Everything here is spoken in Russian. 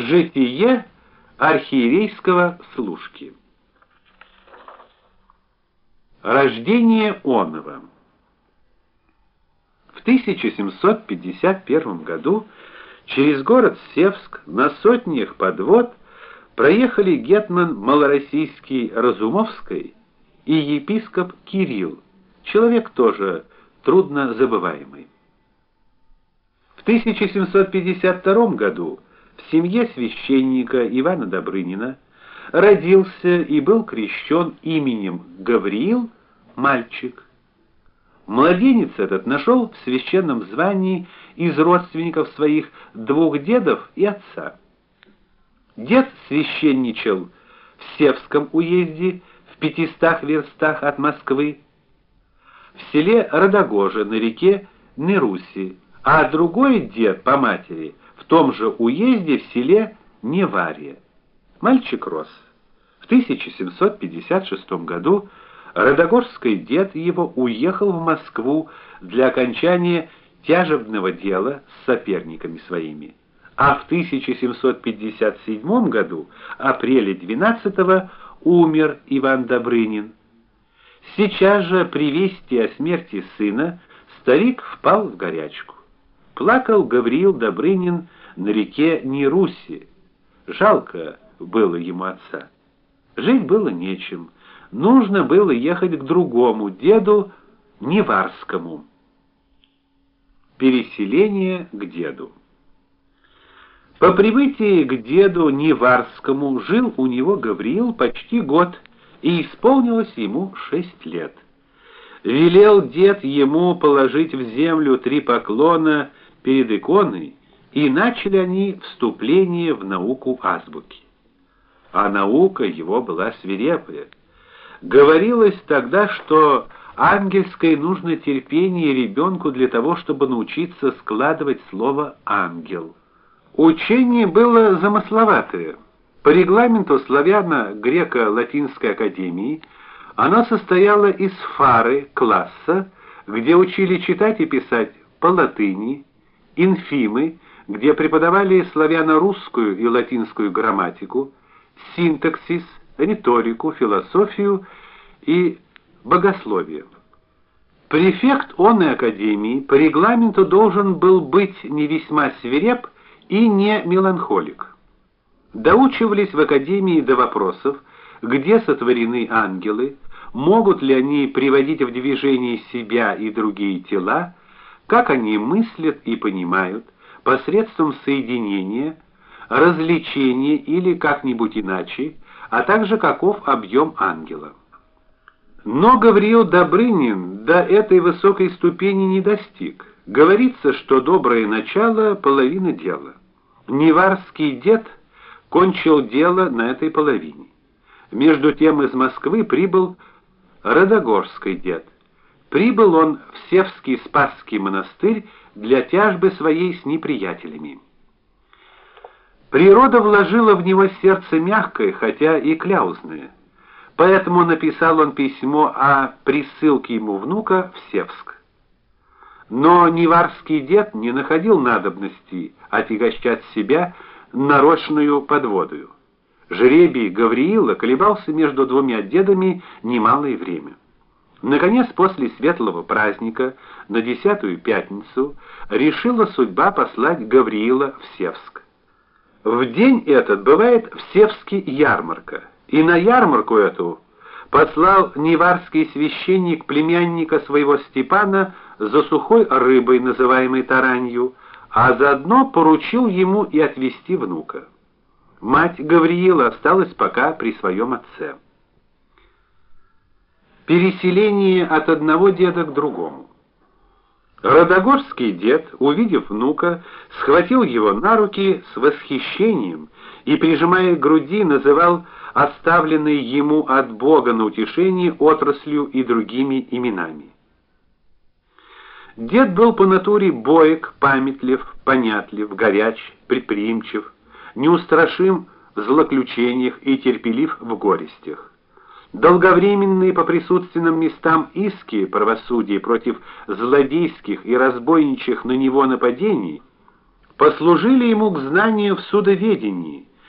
Житие архиерейского служки. Рождение Онова. В 1751 году через город Севск на сотнях подвод проехали гетман малороссийский Разумовский и епископ Кирилл, человек тоже трудно забываемый. В 1752 году в семье священника Ивана Добрынина родился и был крещен именем Гавриил мальчик. Младенец этот нашел в священном звании из родственников своих двух дедов и отца. Дед священничал в Севском уезде в пятистах верстах от Москвы, в селе Родогоже на реке Неруси, а другой дед по матери в том же уезде в селе Неварье. Мальчик рос. В 1756 году Родогорский дед его уехал в Москву для окончания тяжебного дела с соперниками своими. А в 1757 году, апреле 12 умер Иван Добрынин. Сейчас же при вести о смерти сына старик впал в горячку. Плакал Гавриил Добрынин на реке Неруси. Жалко было ему отца. Жить было нечем. Нужно было ехать к другому деду Неварскому. Переселение к деду. По прибытии к деду Неварскому жил у него Гавриил почти год, и исполнилось ему шесть лет. Велел дед ему положить в землю три поклона перед иконой, и начали они вступление в науку азбуки. А наука его была свирепая. Говорилось тогда, что ангельской нужно терпение ребенку для того, чтобы научиться складывать слово ангел. Учение было замысловатое. По регламенту славяно-греко-латинской академии оно состояло из фары класса, где учили читать и писать по латыни, инфимы, где преподавали славяно-русскую и латинскую грамматику, синтаксис, риторику, философию и богословие. Префект онной академии по регламенту должен был быть не весьма свиреп и не меланхолик. Доучивались в академии до вопросов, где сотворены ангелы, могут ли они приводить в движение себя и другие тела, как они мыслят и понимают посредством соединения, развлечения или как-нибудь иначе, а также каков объем ангела. Но Гавриил Добрынин до этой высокой ступени не достиг. Говорится, что доброе начало половина дела. Неварский дед кончил дело на этой половине. Между тем из Москвы прибыл Родогорский дед. Прибыл он в Севский Спасский монастырь для тяжбы своей с неприятелями. Природа вложила в него сердце мягкое, хотя и кляузное. Поэтому написал он письмо о присылке ему внука в Севск. Но Неварский дед не находил надобности отягощать себя нарочную подводою. Жребий Гавриила колебался между двумя дедами немалое время. Наконец, после светлого праздника, на десятую пятницу, решила судьба послать Гавриила в Севск. В день этот бывает в Севске ярмарка, и на ярмарку эту послал неварский священник племянника своего Степана за сухой рыбой, называемой таранью, а заодно поручил ему и отвезти внука. Мать Гавриила осталась пока при своем отце. Переселение от одного деда к другому. Родогорский дед, увидев внука, схватил его на руки с восхищением и прижимая к груди, называл оставленный ему от Бога на утешение отраслью и другими именами. Дед был по натуре боек, памятлив, понятлив, горяч, предприимчив, неустрашим в злоключениях и терпелив в горестях. Долговременные по присутственным местам иски правосудия против злодейских и разбойничьих на него нападений послужили ему к знанию в судоведении